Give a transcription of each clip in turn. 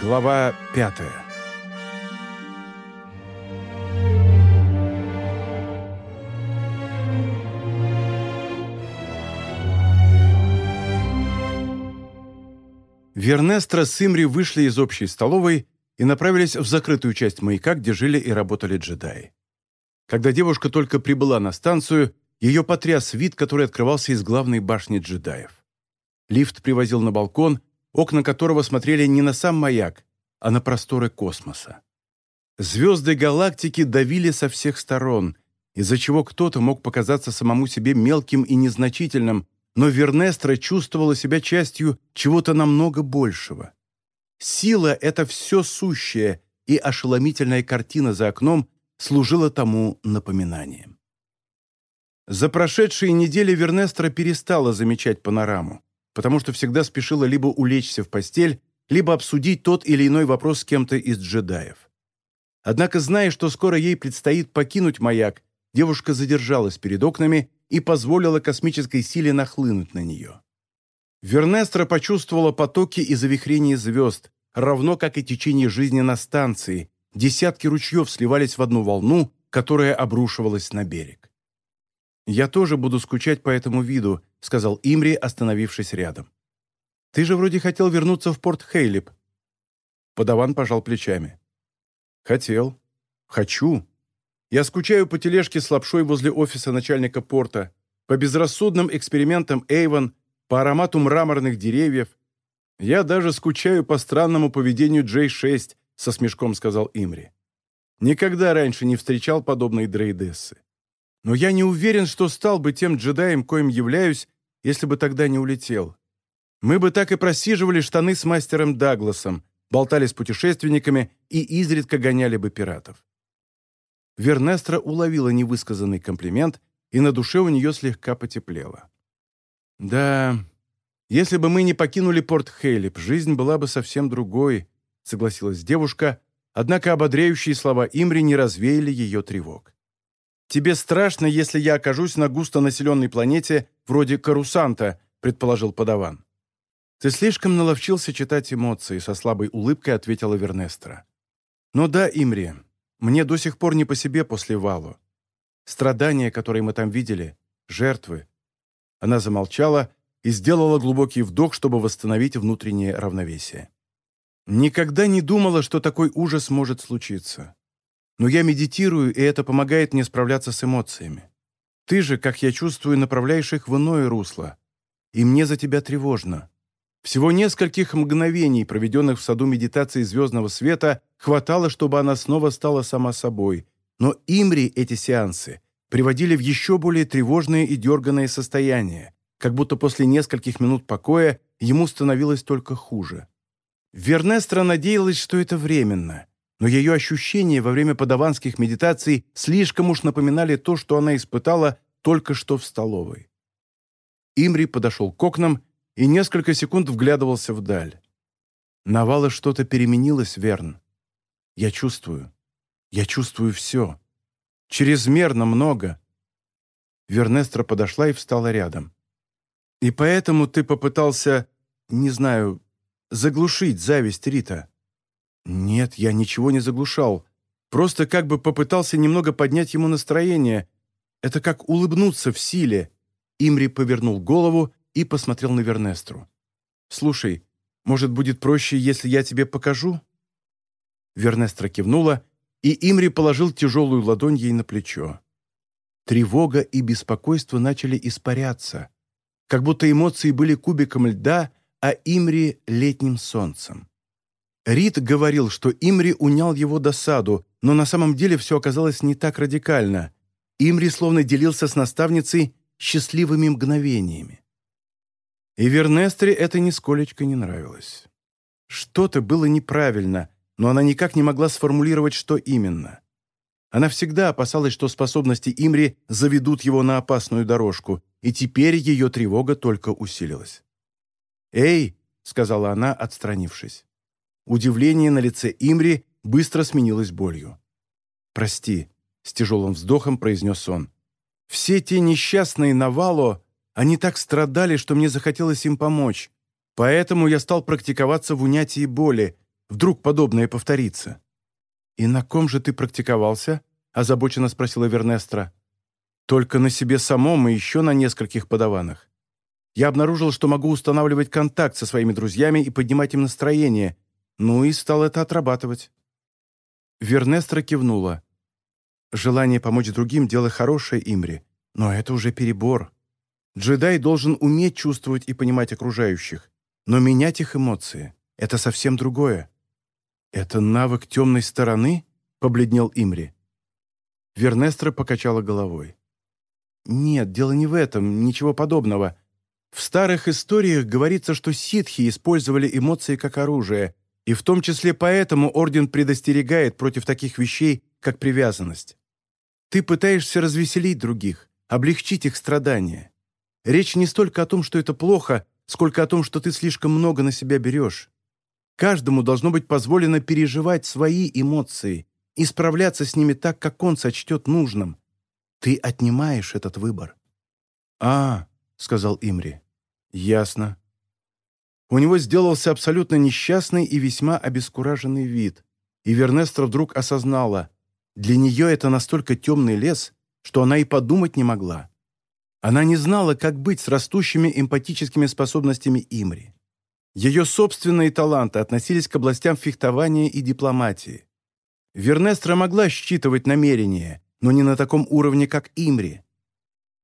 Глава пятая Вернестра с Имри вышли из общей столовой и направились в закрытую часть маяка, где жили и работали джедаи. Когда девушка только прибыла на станцию, ее потряс вид, который открывался из главной башни джедаев. Лифт привозил на балкон, окна которого смотрели не на сам маяк, а на просторы космоса. Звезды галактики давили со всех сторон, из-за чего кто-то мог показаться самому себе мелким и незначительным, но Вернестра чувствовала себя частью чего-то намного большего. Сила — это все сущее, и ошеломительная картина за окном служила тому напоминанием. За прошедшие недели Вернестра перестала замечать панораму, потому что всегда спешила либо улечься в постель, либо обсудить тот или иной вопрос с кем-то из джедаев. Однако, зная, что скоро ей предстоит покинуть маяк, девушка задержалась перед окнами и позволила космической силе нахлынуть на нее. Вернестра почувствовала потоки и завихрения звезд, равно как и течение жизни на станции. Десятки ручьев сливались в одну волну, которая обрушивалась на берег. «Я тоже буду скучать по этому виду», — сказал Имри, остановившись рядом. «Ты же вроде хотел вернуться в порт Хейлип». Подаван пожал плечами. «Хотел. Хочу. Я скучаю по тележке с лапшой возле офиса начальника порта, по безрассудным экспериментам Эйвон, по аромату мраморных деревьев. Я даже скучаю по странному поведению Джей-6, со смешком сказал Имри. Никогда раньше не встречал подобной дрейдессы. Но я не уверен, что стал бы тем джедаем, коим являюсь, если бы тогда не улетел. Мы бы так и просиживали штаны с мастером Дагласом, болтали с путешественниками и изредка гоняли бы пиратов. Вернестра уловила невысказанный комплимент, и на душе у нее слегка потеплело. «Да, если бы мы не покинули порт Хейлип, жизнь была бы совсем другой», согласилась девушка, однако ободряющие слова Имри не развеяли ее тревог. «Тебе страшно, если я окажусь на густонаселенной планете вроде Карусанта», предположил подаван. «Ты слишком наловчился читать эмоции», со слабой улыбкой ответила Вернестра. «Но да, Имри, мне до сих пор не по себе после Валу. Страдания, которые мы там видели, жертвы». Она замолчала и сделала глубокий вдох, чтобы восстановить внутреннее равновесие. Никогда не думала, что такой ужас может случиться. Но я медитирую, и это помогает мне справляться с эмоциями. Ты же, как я чувствую, направляешь их в иное русло. И мне за тебя тревожно. Всего нескольких мгновений, проведенных в саду медитации звездного света, хватало, чтобы она снова стала сама собой. Но Имри эти сеансы приводили в еще более тревожное и дерганное состояние, как будто после нескольких минут покоя ему становилось только хуже. Вернестра надеялась, что это временно, но ее ощущения во время подаванских медитаций слишком уж напоминали то, что она испытала только что в столовой. Имри подошел к окнам и несколько секунд вглядывался вдаль. Навала что-то переменилось, Верн. Я чувствую. Я чувствую все. Чрезмерно много. Вернестра подошла и встала рядом. И поэтому ты попытался, не знаю, заглушить зависть Рита. Нет, я ничего не заглушал. Просто как бы попытался немного поднять ему настроение. Это как улыбнуться в силе. Имри повернул голову и посмотрел на Вернестру. «Слушай, может, будет проще, если я тебе покажу?» Вернестра кивнула, и Имри положил тяжелую ладонь ей на плечо. Тревога и беспокойство начали испаряться, как будто эмоции были кубиком льда, а Имри — летним солнцем. Рид говорил, что Имри унял его досаду, но на самом деле все оказалось не так радикально. Имри словно делился с наставницей счастливыми мгновениями. И Вернестре это нисколечко не нравилось. Что-то было неправильно, но она никак не могла сформулировать, что именно. Она всегда опасалась, что способности Имри заведут его на опасную дорожку, и теперь ее тревога только усилилась. «Эй!» — сказала она, отстранившись. Удивление на лице Имри быстро сменилось болью. «Прости», — с тяжелым вздохом произнес он. «Все те несчастные Навало они так страдали, что мне захотелось им помочь. Поэтому я стал практиковаться в унятии боли. Вдруг подобное повторится. «И на ком же ты практиковался?» – озабоченно спросила Вернестра. «Только на себе самом и еще на нескольких подаванах. Я обнаружил, что могу устанавливать контакт со своими друзьями и поднимать им настроение, ну и стал это отрабатывать». Вернестра кивнула. «Желание помочь другим – дело хорошее, Имри, но это уже перебор. Джедай должен уметь чувствовать и понимать окружающих, но менять их эмоции – это совсем другое». «Это навык темной стороны?» – побледнел Имри. Вернестра покачала головой. «Нет, дело не в этом, ничего подобного. В старых историях говорится, что ситхи использовали эмоции как оружие, и в том числе поэтому Орден предостерегает против таких вещей, как привязанность. Ты пытаешься развеселить других, облегчить их страдания. Речь не столько о том, что это плохо, сколько о том, что ты слишком много на себя берешь. Каждому должно быть позволено переживать свои эмоции и справляться с ними так, как он сочтет нужным. Ты отнимаешь этот выбор. «А, — сказал Имри, — ясно». У него сделался абсолютно несчастный и весьма обескураженный вид, и Вернестра вдруг осознала, для нее это настолько темный лес, что она и подумать не могла. Она не знала, как быть с растущими эмпатическими способностями Имри. Ее собственные таланты относились к областям фехтования и дипломатии. Вернестра могла считывать намерения, но не на таком уровне, как Имри.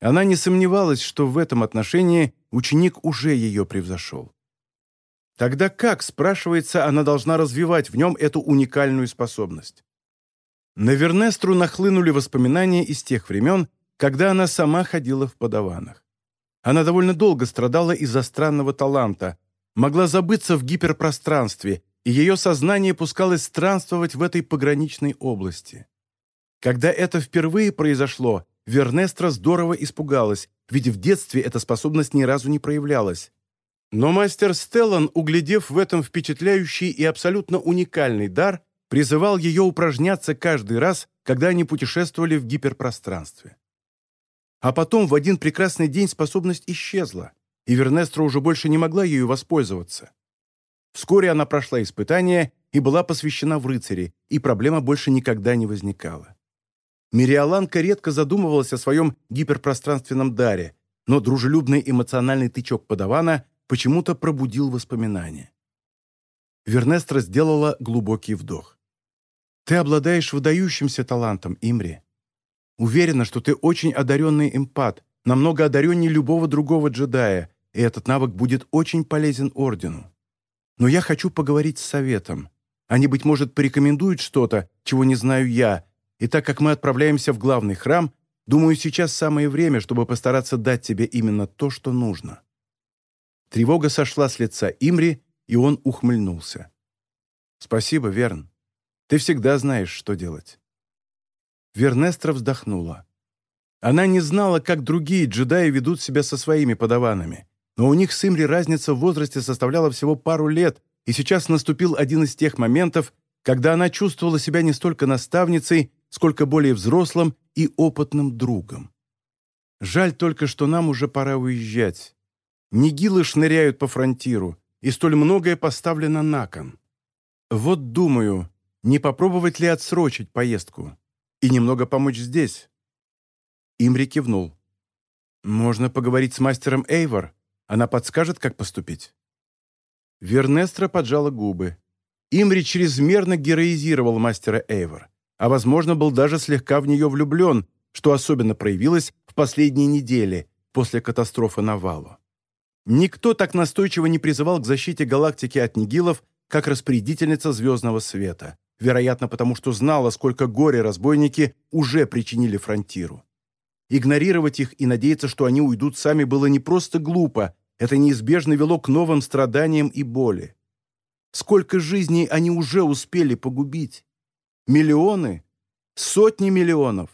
Она не сомневалась, что в этом отношении ученик уже ее превзошел. Тогда как, спрашивается, она должна развивать в нем эту уникальную способность? На Вернестру нахлынули воспоминания из тех времен, когда она сама ходила в подаванах. Она довольно долго страдала из-за странного таланта, могла забыться в гиперпространстве, и ее сознание пускалось странствовать в этой пограничной области. Когда это впервые произошло, Вернестра здорово испугалась, ведь в детстве эта способность ни разу не проявлялась. Но мастер Стеллан, углядев в этом впечатляющий и абсолютно уникальный дар, призывал ее упражняться каждый раз, когда они путешествовали в гиперпространстве. А потом в один прекрасный день способность исчезла и Вернестра уже больше не могла ею воспользоваться. Вскоре она прошла испытание и была посвящена в рыцари, и проблема больше никогда не возникала. Мириоланка редко задумывалась о своем гиперпространственном даре, но дружелюбный эмоциональный тычок подавана почему-то пробудил воспоминания. Вернестра сделала глубокий вдох. «Ты обладаешь выдающимся талантом, Имри. Уверена, что ты очень одаренный эмпат, намного одареннее любого другого джедая, и этот навык будет очень полезен Ордену. Но я хочу поговорить с Советом. Они, быть может, порекомендуют что-то, чего не знаю я, и так как мы отправляемся в главный храм, думаю, сейчас самое время, чтобы постараться дать тебе именно то, что нужно». Тревога сошла с лица Имри, и он ухмыльнулся. «Спасибо, Верн. Ты всегда знаешь, что делать». Вернестра вздохнула. Она не знала, как другие джедаи ведут себя со своими подаванами но у них с Имри разница в возрасте составляла всего пару лет, и сейчас наступил один из тех моментов, когда она чувствовала себя не столько наставницей, сколько более взрослым и опытным другом. Жаль только, что нам уже пора уезжать. Нигилы шныряют по фронтиру, и столь многое поставлено на кон. Вот думаю, не попробовать ли отсрочить поездку и немного помочь здесь?» Имри кивнул. «Можно поговорить с мастером Эйвор. Она подскажет, как поступить?» Вернестра поджала губы. Имри чрезмерно героизировал мастера Эйвор, а, возможно, был даже слегка в нее влюблен, что особенно проявилось в последние недели после катастрофы на Валу. Никто так настойчиво не призывал к защите галактики от нигилов, как распорядительница Звездного Света, вероятно, потому что знала, сколько горя разбойники уже причинили фронтиру. Игнорировать их и надеяться, что они уйдут сами, было не просто глупо, это неизбежно вело к новым страданиям и боли. Сколько жизней они уже успели погубить? Миллионы? Сотни миллионов?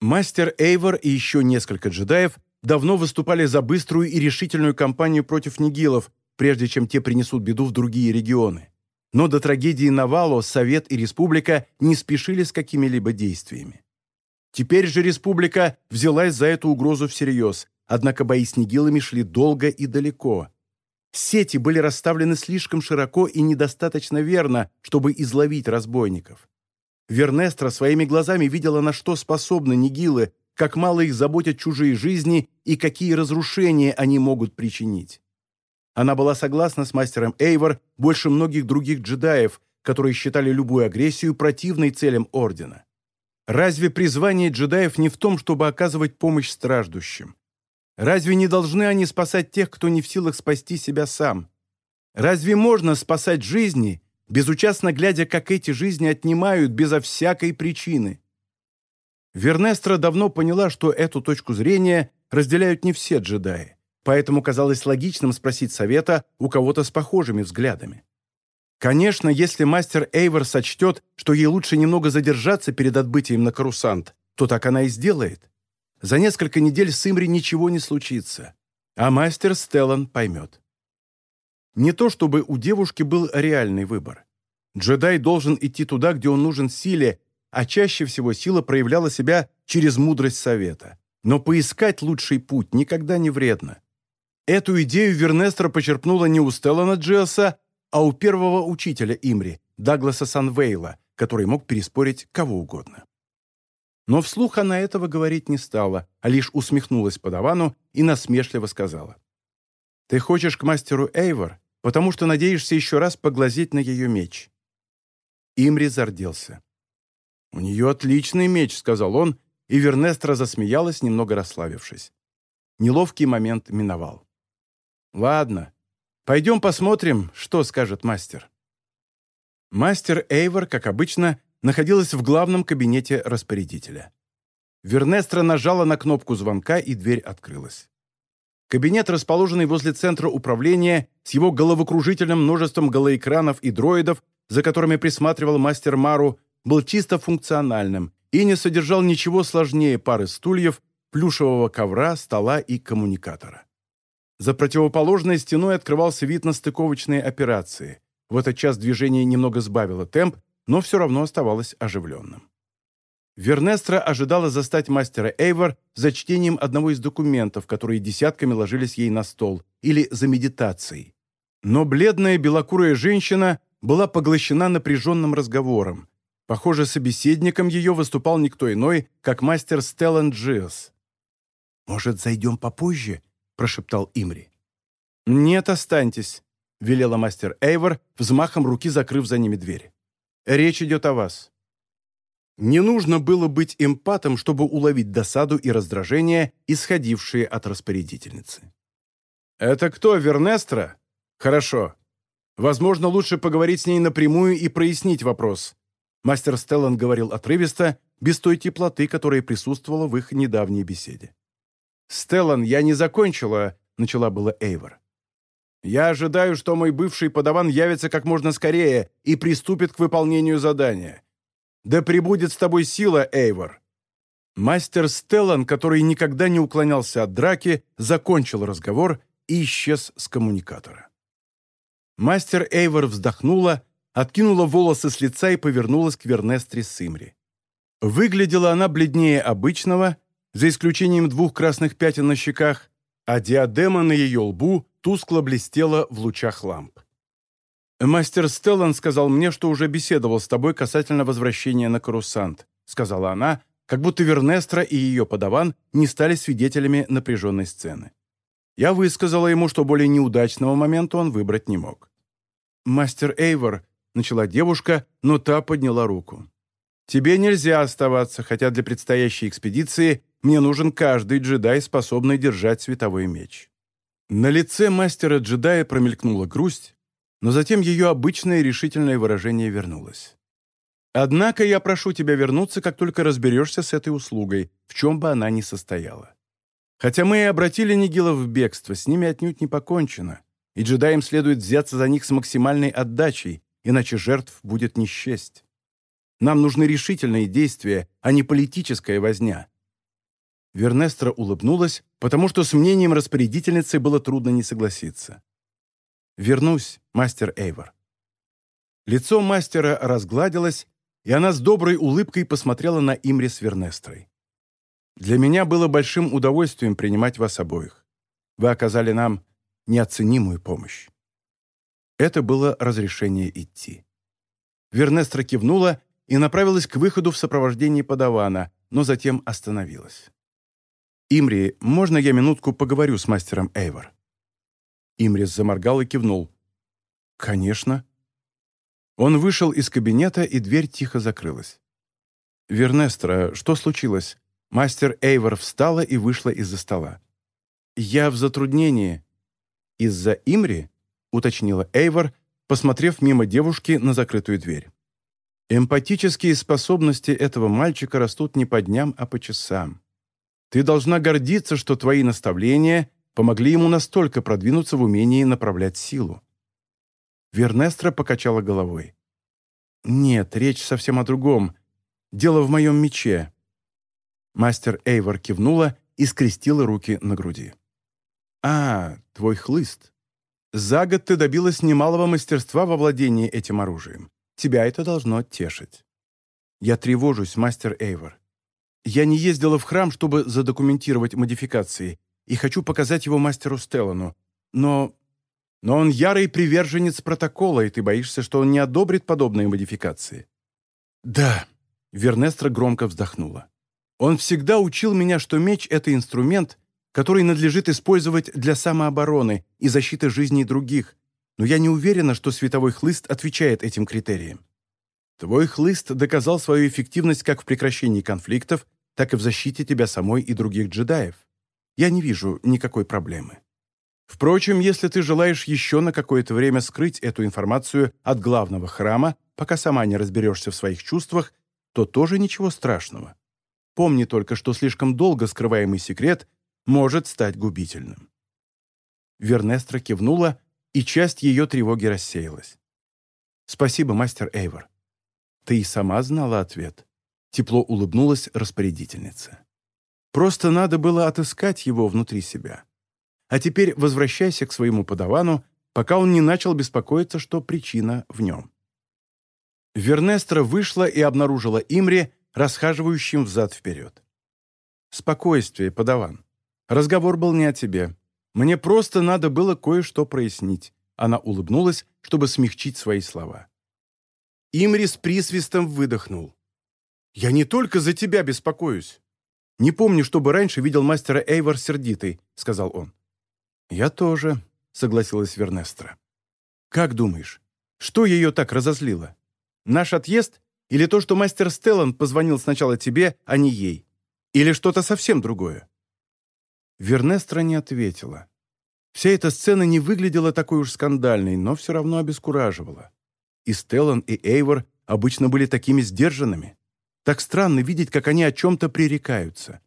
Мастер Эйвор и еще несколько джедаев давно выступали за быструю и решительную кампанию против нигилов, прежде чем те принесут беду в другие регионы. Но до трагедии Навало Совет и Республика не спешили с какими-либо действиями. Теперь же республика взялась за эту угрозу всерьез, однако бои с нигилами шли долго и далеко. Сети были расставлены слишком широко и недостаточно верно, чтобы изловить разбойников. Вернестра своими глазами видела, на что способны нигилы, как мало их заботят чужие жизни и какие разрушения они могут причинить. Она была согласна с мастером Эйвор больше многих других джедаев, которые считали любую агрессию противной целям Ордена. Разве призвание джедаев не в том, чтобы оказывать помощь страждущим? Разве не должны они спасать тех, кто не в силах спасти себя сам? Разве можно спасать жизни, безучастно глядя, как эти жизни отнимают безо всякой причины? Вернестра давно поняла, что эту точку зрения разделяют не все джедаи, поэтому казалось логичным спросить совета у кого-то с похожими взглядами. Конечно, если мастер Эйвор сочтет, что ей лучше немного задержаться перед отбытием на карусант, то так она и сделает. За несколько недель с Имри ничего не случится, а мастер Стеллан поймет. Не то чтобы у девушки был реальный выбор. Джедай должен идти туда, где он нужен силе, а чаще всего сила проявляла себя через мудрость совета. Но поискать лучший путь никогда не вредно. Эту идею Вернестра почерпнула не у Стеллана Джиоса, а у первого учителя Имри, Дагласа Санвейла, который мог переспорить кого угодно. Но вслух она этого говорить не стала, а лишь усмехнулась подавану и насмешливо сказала. «Ты хочешь к мастеру Эйвор, потому что надеешься еще раз поглазеть на ее меч». Имри зарделся. «У нее отличный меч», — сказал он, и Вернестра засмеялась, немного расслабившись. Неловкий момент миновал. «Ладно, пойдем посмотрим, что скажет мастер». Мастер Эйвор, как обычно, находилась в главном кабинете распорядителя. Вернестра нажала на кнопку звонка, и дверь открылась. Кабинет, расположенный возле центра управления, с его головокружительным множеством голоэкранов и дроидов, за которыми присматривал мастер Мару, был чисто функциональным и не содержал ничего сложнее пары стульев, плюшевого ковра, стола и коммуникатора. За противоположной стеной открывался вид на стыковочные операции. В этот час движение немного сбавило темп, но все равно оставалось оживленным. Вернестра ожидала застать мастера Эйвор за чтением одного из документов, которые десятками ложились ей на стол, или за медитацией. Но бледная белокурая женщина была поглощена напряженным разговором. Похоже, собеседником ее выступал никто иной, как мастер Стеллан Джиос. «Может, зайдем попозже?» – прошептал Имри. «Нет, останьтесь», – велела мастер Эйвор, взмахом руки закрыв за ними дверь. Речь идет о вас. Не нужно было быть эмпатом, чтобы уловить досаду и раздражение, исходившие от распорядительницы. «Это кто, Вернестра? Хорошо. Возможно, лучше поговорить с ней напрямую и прояснить вопрос». Мастер Стеллан говорил отрывисто, без той теплоты, которая присутствовала в их недавней беседе. «Стеллан, я не закончила», — начала было Эйвор. Я ожидаю, что мой бывший подаван явится как можно скорее и приступит к выполнению задания. Да пребудет с тобой сила, Эйвор!» Мастер Стеллан, который никогда не уклонялся от драки, закончил разговор и исчез с коммуникатора. Мастер Эйвор вздохнула, откинула волосы с лица и повернулась к Вернестре Симри. Выглядела она бледнее обычного, за исключением двух красных пятен на щеках, а диадема на ее лбу тускло блестела в лучах ламп. «Мастер Стеллан сказал мне, что уже беседовал с тобой касательно возвращения на Карусант», сказала она, как будто Вернестра и ее подаван не стали свидетелями напряженной сцены. Я высказала ему, что более неудачного момента он выбрать не мог. «Мастер Эйвор», — начала девушка, но та подняла руку. «Тебе нельзя оставаться, хотя для предстоящей экспедиции мне нужен каждый джедай, способный держать световой меч». На лице мастера-джедая промелькнула грусть, но затем ее обычное решительное выражение вернулось. «Однако я прошу тебя вернуться, как только разберешься с этой услугой, в чем бы она ни состояла. Хотя мы и обратили Нигилов в бегство, с ними отнюдь не покончено, и джедаям следует взяться за них с максимальной отдачей, иначе жертв будет не счесть. Нам нужны решительные действия, а не политическая возня, Вернестра улыбнулась, потому что с мнением распорядительницы было трудно не согласиться. «Вернусь, мастер Эйвор». Лицо мастера разгладилось, и она с доброй улыбкой посмотрела на Имри с Вернестрой. «Для меня было большим удовольствием принимать вас обоих. Вы оказали нам неоценимую помощь. Это было разрешение идти. Вернестра кивнула и направилась к выходу в сопровождении подавана, но затем остановилась. «Имри, можно я минутку поговорю с мастером Эйвор?» Имрис заморгал и кивнул. «Конечно». Он вышел из кабинета, и дверь тихо закрылась. «Вернестра, что случилось?» Мастер Эйвор встала и вышла из-за стола. «Я в затруднении». «Из-за Имри?» — уточнила Эйвор, посмотрев мимо девушки на закрытую дверь. «Эмпатические способности этого мальчика растут не по дням, а по часам. Ты должна гордиться, что твои наставления помогли ему настолько продвинуться в умении направлять силу». Вернестра покачала головой. «Нет, речь совсем о другом. Дело в моем мече». Мастер Эйвор кивнула и скрестила руки на груди. «А, твой хлыст. За год ты добилась немалого мастерства во владении этим оружием. Тебя это должно тешить». «Я тревожусь, мастер Эйвор. Я не ездила в храм, чтобы задокументировать модификации, и хочу показать его мастеру Стеллану. Но... Но он ярый приверженец протокола, и ты боишься, что он не одобрит подобные модификации?» «Да», — Вернестра громко вздохнула. «Он всегда учил меня, что меч — это инструмент, который надлежит использовать для самообороны и защиты жизней других, но я не уверена, что световой хлыст отвечает этим критериям. Твой хлыст доказал свою эффективность как в прекращении конфликтов, так и в защите тебя самой и других джедаев. Я не вижу никакой проблемы. Впрочем, если ты желаешь еще на какое-то время скрыть эту информацию от главного храма, пока сама не разберешься в своих чувствах, то тоже ничего страшного. Помни только, что слишком долго скрываемый секрет может стать губительным. Вернестра кивнула, и часть ее тревоги рассеялась. «Спасибо, мастер Эйвор. Ты и сама знала ответ». Тепло улыбнулась распорядительница. «Просто надо было отыскать его внутри себя. А теперь возвращайся к своему подавану, пока он не начал беспокоиться, что причина в нем». Вернестра вышла и обнаружила Имри, расхаживающим взад-вперед. «Спокойствие, подаван. Разговор был не о тебе. Мне просто надо было кое-что прояснить». Она улыбнулась, чтобы смягчить свои слова. Имри с присвистом выдохнул. «Я не только за тебя беспокоюсь. Не помню, чтобы раньше видел мастера Эйвор сердитый», — сказал он. «Я тоже», — согласилась Вернестра. «Как думаешь, что ее так разозлило? Наш отъезд или то, что мастер Стеллан позвонил сначала тебе, а не ей? Или что-то совсем другое?» Вернестра не ответила. Вся эта сцена не выглядела такой уж скандальной, но все равно обескураживала. И Стеллан, и Эйвор обычно были такими сдержанными. Так странно видеть, как они о чем-то пререкаются.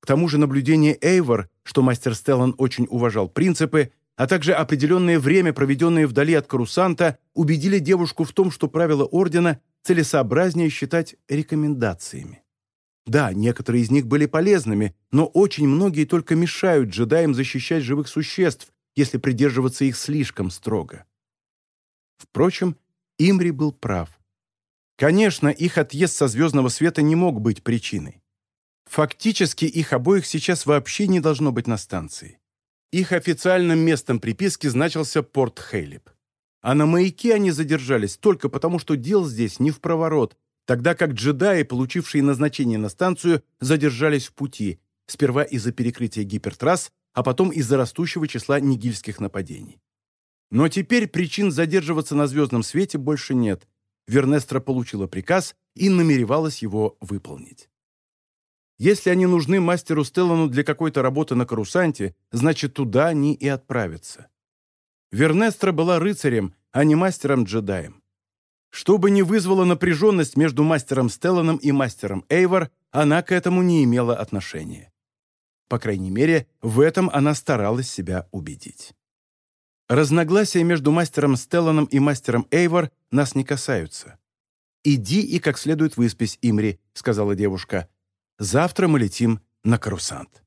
К тому же наблюдение Эйвор, что мастер Стеллан очень уважал принципы, а также определенное время, проведенное вдали от Карусанта, убедили девушку в том, что правила Ордена целесообразнее считать рекомендациями. Да, некоторые из них были полезными, но очень многие только мешают джедаям защищать живых существ, если придерживаться их слишком строго. Впрочем, Имри был прав. Конечно, их отъезд со звездного света не мог быть причиной. Фактически их обоих сейчас вообще не должно быть на станции. Их официальным местом приписки значился порт Хейлип. А на маяке они задержались только потому, что дел здесь не в проворот, тогда как джедаи, получившие назначение на станцию, задержались в пути, сперва из-за перекрытия гипертрасс, а потом из-за растущего числа нигильских нападений. Но теперь причин задерживаться на звездном свете больше нет. Вернестра получила приказ и намеревалась его выполнить. Если они нужны мастеру Стеллану для какой-то работы на карусанте, значит, туда они и отправятся. Вернестра была рыцарем, а не мастером-джедаем. Что бы ни вызвало напряженность между мастером Стелланом и мастером Эйвор, она к этому не имела отношения. По крайней мере, в этом она старалась себя убедить. Разногласия между мастером Стелланом и мастером Эйвор нас не касаются. «Иди и как следует выспись, Имри», — сказала девушка. «Завтра мы летим на Карусант».